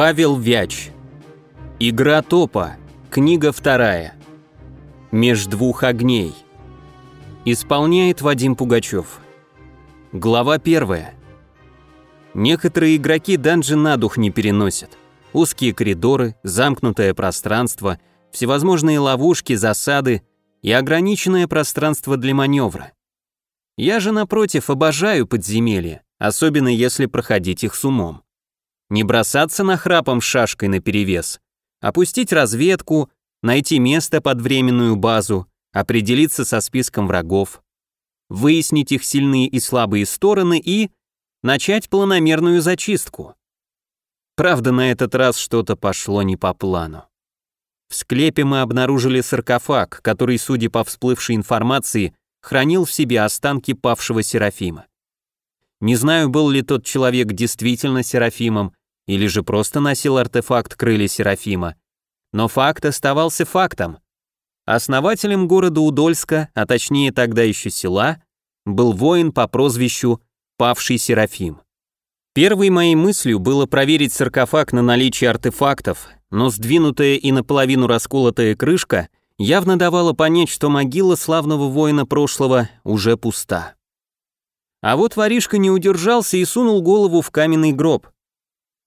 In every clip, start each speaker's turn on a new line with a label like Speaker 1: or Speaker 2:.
Speaker 1: Павел Вяч. Игра топа. Книга вторая. Меж двух огней. Исполняет Вадим Пугачев. Глава первая. Некоторые игроки данжи на дух не переносят. Узкие коридоры, замкнутое пространство, всевозможные ловушки, засады и ограниченное пространство для маневра. Я же, напротив, обожаю подземелья, особенно если проходить их с умом. Не бросаться на храпом шашкой наперевес, опустить разведку, найти место под временную базу, определиться со списком врагов, выяснить их сильные и слабые стороны и начать планомерную зачистку. Правда, на этот раз что-то пошло не по плану. В склепе мы обнаружили саркофаг, который, судя по всплывшей информации, хранил в себе останки павшего Серафима. Не знаю, был ли тот человек действительно Серафимом, или же просто носил артефакт крылья Серафима, но факт оставался фактом. Основателем города Удольска, а точнее тогда еще села, был воин по прозвищу Павший Серафим. Первой моей мыслью было проверить саркофаг на наличие артефактов, но сдвинутая и наполовину расколотая крышка явно давала понять, что могила славного воина прошлого уже пуста. А вот воришка не удержался и сунул голову в каменный гроб.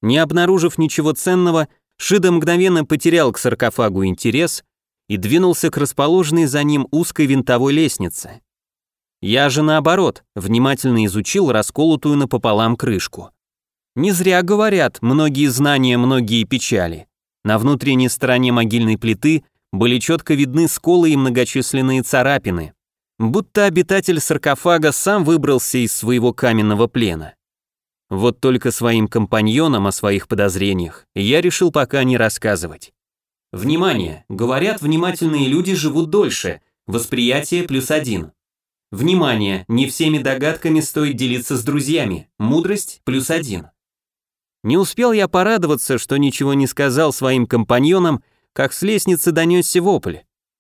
Speaker 1: Не обнаружив ничего ценного, Шида мгновенно потерял к саркофагу интерес и двинулся к расположенной за ним узкой винтовой лестнице. Я же наоборот, внимательно изучил расколотую напополам крышку. Не зря говорят, многие знания, многие печали. На внутренней стороне могильной плиты были четко видны сколы и многочисленные царапины. Будто обитатель саркофага сам выбрался из своего каменного плена. Вот только своим компаньонам о своих подозрениях я решил пока не рассказывать. Внимание! Говорят, внимательные люди живут дольше. Восприятие плюс один. Внимание! Не всеми догадками стоит делиться с друзьями. Мудрость плюс один. Не успел я порадоваться, что ничего не сказал своим компаньонам, как с лестницы донесся вопль.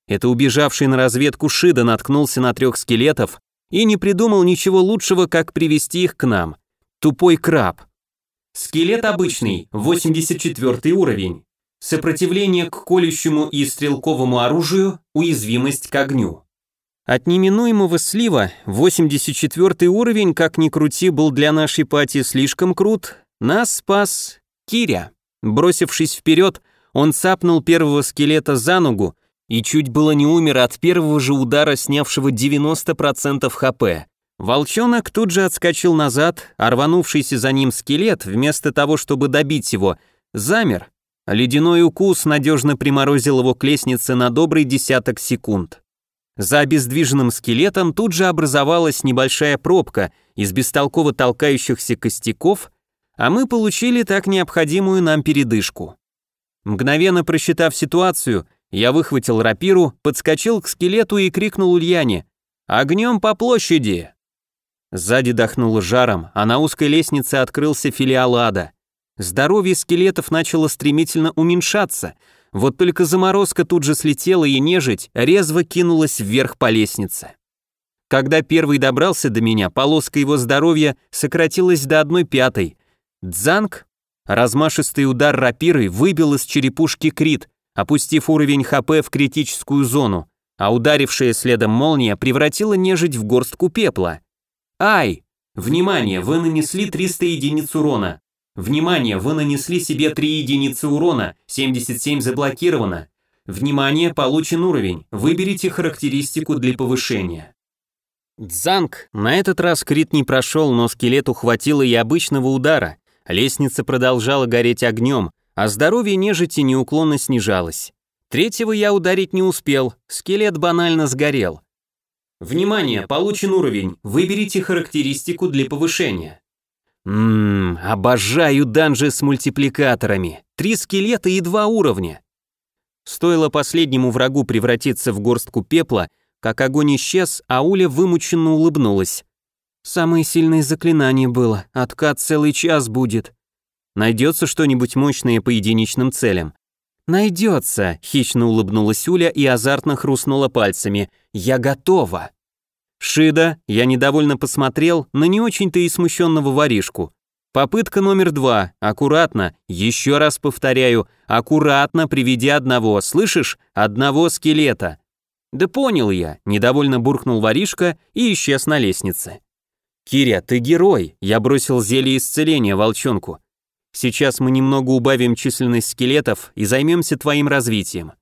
Speaker 1: Это убежавший на разведку Шида наткнулся на трех скелетов и не придумал ничего лучшего, как привести их к нам. Тупой краб. Скелет обычный, 84 уровень. Сопротивление к колющему и стрелковому оружию, уязвимость к огню. От неминуемого слива 84 уровень, как ни крути, был для нашей пати слишком крут, нас спас Киря. Бросившись вперед, он цапнул первого скелета за ногу и чуть было не умер от первого же удара, снявшего 90% хп. Волчонок тут же отскочил назад, а рванувшийся за ним скелет, вместо того, чтобы добить его, замер. Ледяной укус надежно приморозил его к лестнице на добрый десяток секунд. За обездвиженным скелетом тут же образовалась небольшая пробка из бестолково толкающихся костяков, а мы получили так необходимую нам передышку. Мгновенно просчитав ситуацию, я выхватил рапиру, подскочил к скелету и крикнул Ульяне «Огнем по площади!». Сзади дохнуло жаром, а на узкой лестнице открылся филиал ада. Здоровье скелетов начало стремительно уменьшаться, вот только заморозка тут же слетела и нежить резво кинулась вверх по лестнице. Когда первый добрался до меня, полоска его здоровья сократилась до одной пятой, Дзанг, размашистый удар рапирой выбил из черепушки крит, опустив уровень ХП в критическую зону, а ударившая следом молния превратила нежить в горстку пепла. Ай! Внимание, вы нанесли 300 единиц урона. Внимание, вы нанесли себе 3 единицы урона, 77 заблокировано. Внимание, получен уровень. Выберите характеристику для повышения. Дзанг, на этот раз крит не прошел, но скелету хватило и обычного удара, Лестница продолжала гореть огнем, а здоровье нежити неуклонно снижалось. Третьего я ударить не успел, скелет банально сгорел. Внимание, получен уровень, выберите характеристику для повышения. Ммм, обожаю данжи с мультипликаторами. Три скелета и два уровня. Стоило последнему врагу превратиться в горстку пепла, как огонь исчез, а Уля вымученно улыбнулась. Самое сильное заклинание было, откат целый час будет. Найдется что-нибудь мощное по единичным целям? Найдется, хищно улыбнулась Уля и азартно хрустнула пальцами. Я готова. Шида, я недовольно посмотрел на не очень-то и смущенного воришку. Попытка номер два. Аккуратно, еще раз повторяю, аккуратно приведи одного, слышишь? Одного скелета. Да понял я, недовольно буркнул воришка и исчез на лестнице. Киря, ты герой, я бросил зелье исцеления волчонку. Сейчас мы немного убавим численность скелетов и займемся твоим развитием.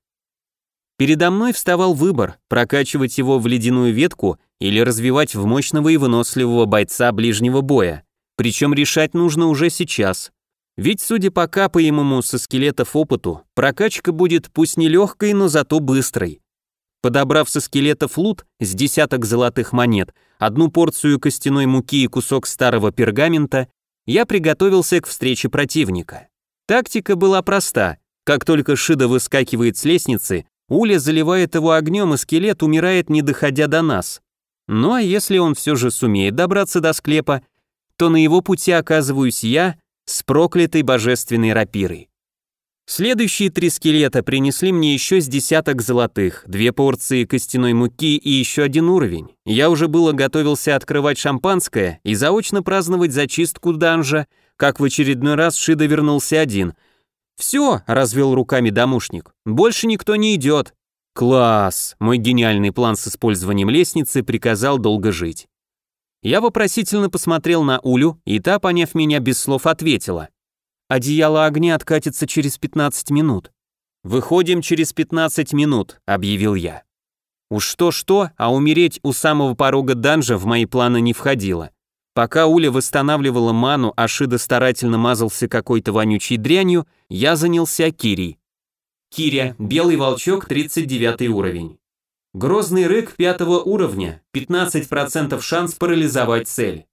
Speaker 1: Передо мной вставал выбор, прокачивать его в ледяную ветку или развивать в мощного и выносливого бойца ближнего боя. Причем решать нужно уже сейчас. Ведь, судя по капаемому со скелетов опыту, прокачка будет пусть не легкой, но зато быстрой. Подобрав со скелетов лут с десяток золотых монет, одну порцию костяной муки и кусок старого пергамента, я приготовился к встрече противника. Тактика была проста. Как только Шида выскакивает с лестницы, Уля заливает его огнем, и скелет умирает, не доходя до нас. Ну а если он все же сумеет добраться до склепа, то на его пути оказываюсь я с проклятой божественной рапирой. Следующие три скелета принесли мне еще с десяток золотых, две порции костяной муки и еще один уровень. Я уже было готовился открывать шампанское и заочно праздновать зачистку данжа, как в очередной раз Шида вернулся один. «Все», — развел руками домушник, — «больше никто не идет». «Класс!» — мой гениальный план с использованием лестницы приказал долго жить. Я вопросительно посмотрел на Улю, и та, поняв меня без слов, ответила. «Одеяло огня откатится через 15 минут». «Выходим через 15 минут», — объявил я. Уж что-что, а умереть у самого порога данжа в мои планы не входило. Пока Уля восстанавливала ману, а Шида старательно мазался какой-то вонючей дрянью, я занялся Кирей. Киря, белый волчок, 39 уровень. Грозный рык пятого уровня, 15% шанс парализовать цель.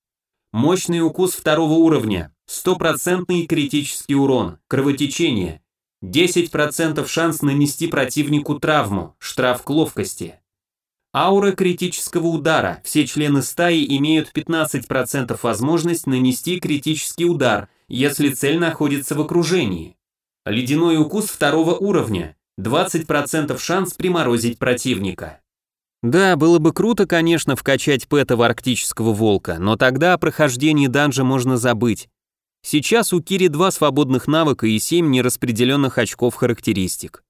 Speaker 1: Мощный укус второго уровня, стопроцентный критический урон, кровотечение, 10% шанс нанести противнику травму, штраф к ловкости. Аура критического удара, все члены стаи имеют 15% возможность нанести критический удар, если цель находится в окружении. Ледяной укус второго уровня, 20% шанс приморозить противника. Да, было бы круто, конечно, вкачать пэтого арктического волка, но тогда о прохождении данжа можно забыть. Сейчас у Кири два свободных навыка и семь нераспределенных очков характеристик.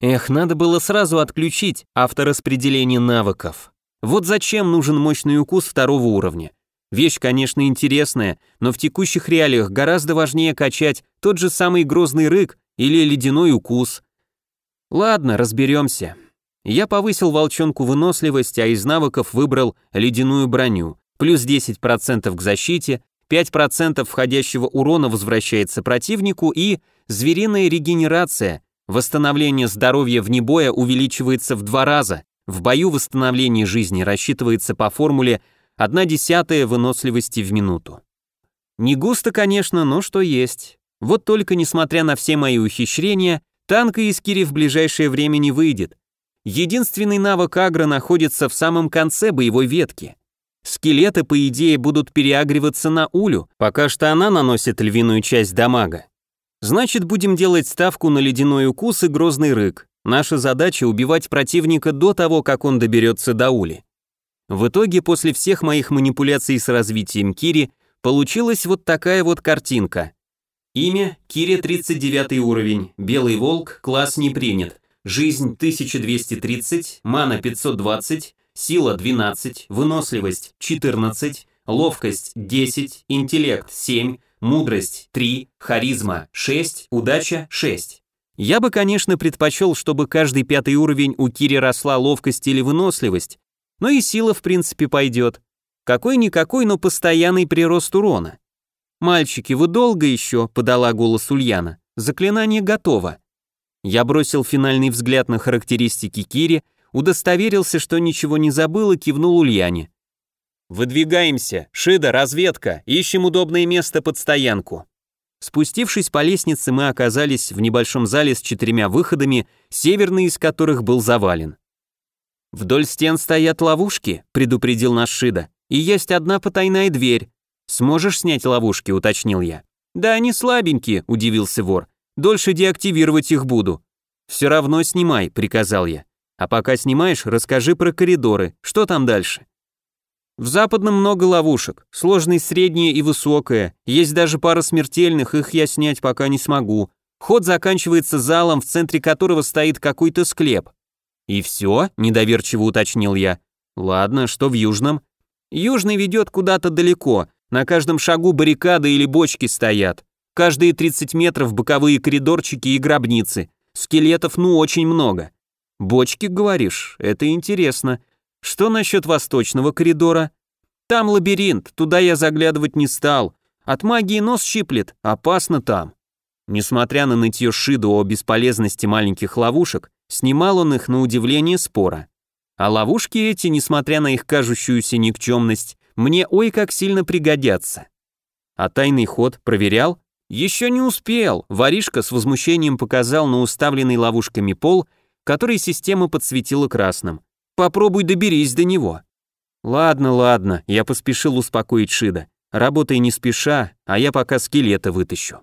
Speaker 1: Эх, надо было сразу отключить автораспределение навыков. Вот зачем нужен мощный укус второго уровня. Вещь, конечно, интересная, но в текущих реалиях гораздо важнее качать тот же самый грозный рык или ледяной укус, Ладно, разберемся. Я повысил волчонку выносливость, а из навыков выбрал ледяную броню, плюс 10% к защите, 5% входящего урона возвращается противнику и звериная регенерация, восстановление здоровья вне боя увеличивается в два раза, в бою восстановление жизни рассчитывается по формуле 1 десятая выносливости в минуту. Не густо, конечно, но что есть. Вот только несмотря на все мои ухищрения, Танка из Кири в ближайшее время не выйдет. Единственный навык агро находится в самом конце боевой ветки. Скелеты, по идее, будут переагриваться на Улю, пока что она наносит львиную часть дамага. Значит, будем делать ставку на ледяной укус и грозный рык. Наша задача убивать противника до того, как он доберется до Ули. В итоге, после всех моих манипуляций с развитием Кири, получилась вот такая вот картинка. Имя – Кире 39 уровень, Белый Волк, класс не принят, жизнь 1230, мана 520, сила 12, выносливость 14, ловкость 10, интеллект 7, мудрость 3, харизма 6, удача 6. Я бы, конечно, предпочел, чтобы каждый пятый уровень у Кири росла ловкость или выносливость, но и сила в принципе пойдет. Какой-никакой, но постоянный прирост урона. «Мальчики, вы долго еще?» — подала голос Ульяна. «Заклинание готово». Я бросил финальный взгляд на характеристики Кири, удостоверился, что ничего не забыл и кивнул Ульяне. «Выдвигаемся! Шида, разведка! Ищем удобное место под стоянку!» Спустившись по лестнице, мы оказались в небольшом зале с четырьмя выходами, северный из которых был завален. «Вдоль стен стоят ловушки», — предупредил наш Шида, «и есть одна потайная дверь. «Сможешь снять ловушки?» – уточнил я. «Да они слабенькие», – удивился вор. «Дольше деактивировать их буду». «Все равно снимай», – приказал я. «А пока снимаешь, расскажи про коридоры. Что там дальше?» В западном много ловушек, сложность средняя и высокая, есть даже пара смертельных, их я снять пока не смогу. Ход заканчивается залом, в центре которого стоит какой-то склеп. И все? Недоверчиво уточнил я. Ладно, что в южном? Южный ведет куда-то далеко, на каждом шагу баррикады или бочки стоят. Каждые 30 метров боковые коридорчики и гробницы. Скелетов ну очень много. Бочки, говоришь? Это интересно. Что насчет восточного коридора? Там лабиринт, туда я заглядывать не стал. От магии нос щиплет, опасно там. Несмотря на нытье Шиду о бесполезности маленьких ловушек, снимал он их на удивление спора. А ловушки эти, несмотря на их кажущуюся никчемность, мне ой как сильно пригодятся. А тайный ход проверял? Еще не успел. Воришка с возмущением показал на уставленный ловушками пол, который система подсветила красным. Попробуй доберись до него. Ладно, ладно, я поспешил успокоить Шида. Работай не спеша, а я пока скелета вытащу.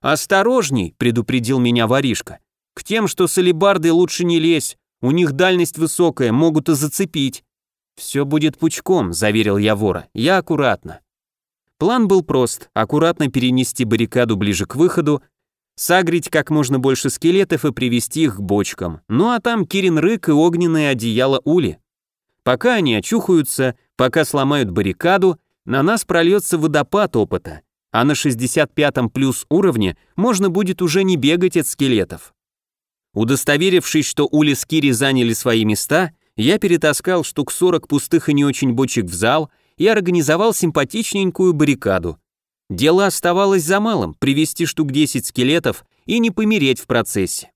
Speaker 1: «Осторожней!» — предупредил меня воришка. «К тем, что с алебардой лучше не лезь, у них дальность высокая, могут и зацепить». «Все будет пучком», — заверил я вора, — «я аккуратно». План был прост — аккуратно перенести баррикаду ближе к выходу, сагрить как можно больше скелетов и привести их к бочкам. Ну а там Кирин рык и огненное одеяло Ули. Пока они очухаются, пока сломают баррикаду, на нас прольется водопад опыта, а на 65-м плюс уровне можно будет уже не бегать от скелетов. Удостоверившись, что Ули с Кири заняли свои места, я перетаскал штук 40 пустых и не очень бочек в зал и организовал симпатичненькую баррикаду. Дело оставалось за малым – привести штук 10 скелетов и не помереть в процессе.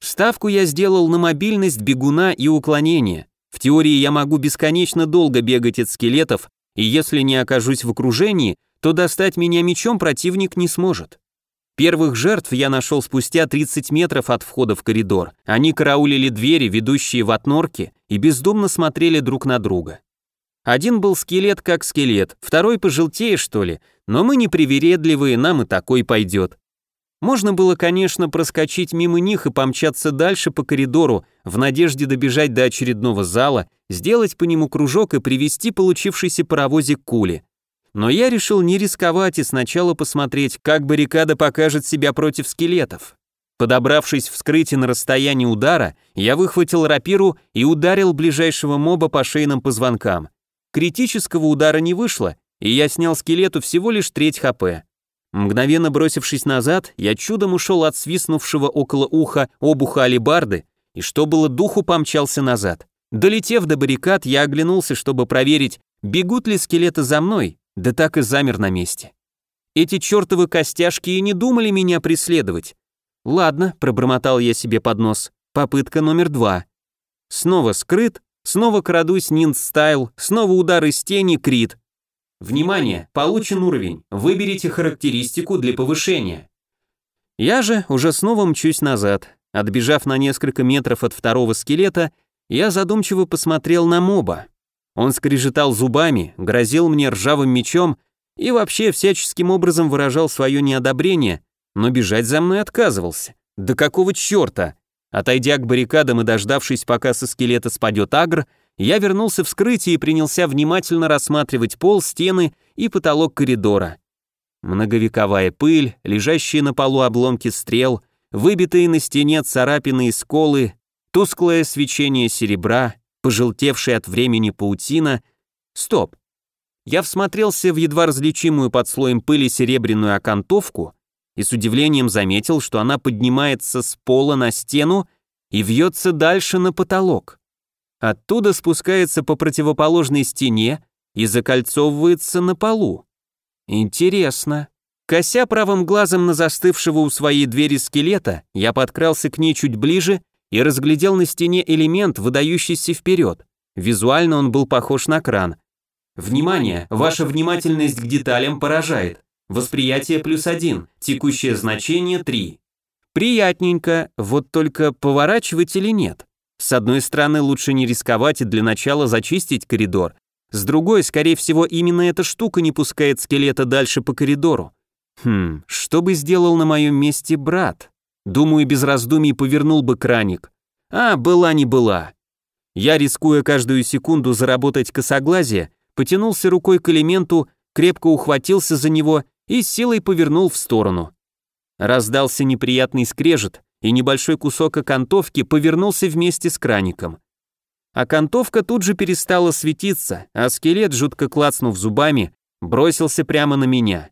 Speaker 1: Ставку я сделал на мобильность бегуна и уклонение. В теории я могу бесконечно долго бегать от скелетов, и если не окажусь в окружении, то достать меня мечом противник не сможет. Первых жертв я нашел спустя 30 метров от входа в коридор. Они караулили двери, ведущие в отнорки, и бездумно смотрели друг на друга. Один был скелет как скелет, второй пожелтее, что ли, но мы не привередливые, нам и такой пойдет. Можно было, конечно, проскочить мимо них и помчаться дальше по коридору, в надежде добежать до очередного зала, сделать по нему кружок и привести получившийся паровозик к куле. Но я решил не рисковать и сначала посмотреть, как баррикада покажет себя против скелетов. Подобравшись в скрытие на расстоянии удара, я выхватил рапиру и ударил ближайшего моба по шейным позвонкам. Критического удара не вышло, и я снял скелету всего лишь треть хп. Мгновенно бросившись назад, я чудом ушел от свистнувшего около уха обуха алибарды и что было духу помчался назад. Долетев до баррикад, я оглянулся, чтобы проверить, бегут ли скелеты за мной, да так и замер на месте. Эти чертовы костяшки и не думали меня преследовать. Ладно, пробормотал я себе под нос. Попытка номер два. Снова скрыт, снова крадусь нинт-стайл, снова удар из тени, крит. Внимание, получен уровень, выберите характеристику для повышения. Я же уже снова мчусь назад. Отбежав на несколько метров от второго скелета, я задумчиво посмотрел на моба. Он скрежетал зубами, грозил мне ржавым мечом и вообще всяческим образом выражал свое неодобрение, но бежать за мной отказывался. Да какого черта? Отойдя к баррикадам и дождавшись, пока со скелета спадет агр, я вернулся в скрытие и принялся внимательно рассматривать пол, стены и потолок коридора. Многовековая пыль, лежащие на полу обломки стрел, выбитые на стене царапины и сколы, тусклое свечение серебра, пожелтевшая от времени паутина. Стоп. Я всмотрелся в едва различимую под слоем пыли серебряную окантовку и с удивлением заметил, что она поднимается с пола на стену и вьется дальше на потолок. Оттуда спускается по противоположной стене и закольцовывается на полу. Интересно. Кося правым глазом на застывшего у своей двери скелета, я подкрался к ней чуть ближе и разглядел на стене элемент, выдающийся вперед. Визуально он был похож на кран. Внимание, ваша внимательность к деталям поражает. Восприятие плюс один, текущее значение три. Приятненько, вот только поворачивать или нет? С одной стороны, лучше не рисковать и для начала зачистить коридор. С другой, скорее всего, именно эта штука не пускает скелета дальше по коридору. Хм, что бы сделал на моем месте брат? Думаю, без раздумий повернул бы краник. А, была не была. Я, рискуя каждую секунду заработать косоглазие, потянулся рукой к элементу, крепко ухватился за него и силой повернул в сторону. Раздался неприятный скрежет, и небольшой кусок окантовки повернулся вместе с краником. Окантовка тут же перестала светиться, а скелет, жутко клацнув зубами, бросился прямо на меня.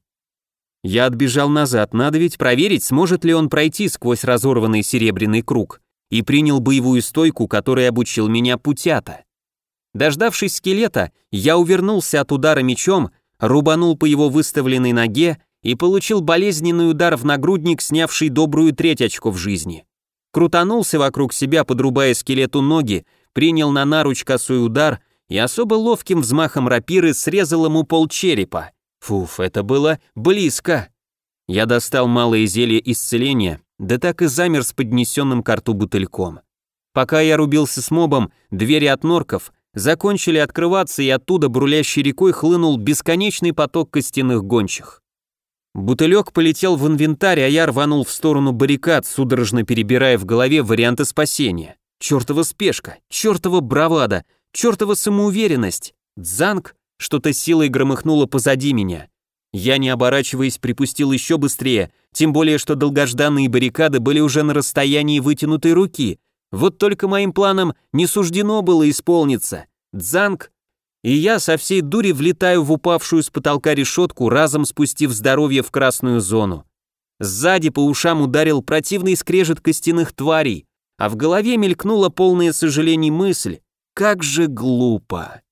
Speaker 1: Я отбежал назад, надо ведь проверить, сможет ли он пройти сквозь разорванный серебряный круг, и принял боевую стойку, которой обучил меня путята. Дождавшись скелета, я увернулся от удара мечом, рубанул по его выставленной ноге и получил болезненный удар в нагрудник, снявший добрую треть очков жизни. Крутанулся вокруг себя, подрубая скелету ноги, принял на наруч косой удар и особо ловким взмахом рапиры срезал ему пол черепа. Фуф, это было близко. Я достал малое зелье исцеления, да так и замер с поднесенным к рту бутыльком. Пока я рубился с мобом, двери от норков закончили открываться, и оттуда брулящей рекой хлынул бесконечный поток костяных гончих. Бутылек полетел в инвентарь, а я рванул в сторону баррикад, судорожно перебирая в голове варианты спасения. Чёртова спешка, чёртова бравада, чёртова самоуверенность. Дзанг что-то силой громыхнуло позади меня. Я, не оборачиваясь, припустил еще быстрее, тем более, что долгожданные баррикады были уже на расстоянии вытянутой руки. Вот только моим планам не суждено было исполниться. Дзанг и я со всей дури влетаю в упавшую с потолка решетку, разом спустив здоровье в красную зону. Сзади по ушам ударил противный скрежет костяных тварей, а в голове мелькнула полное сожалений мысль, как же глупо.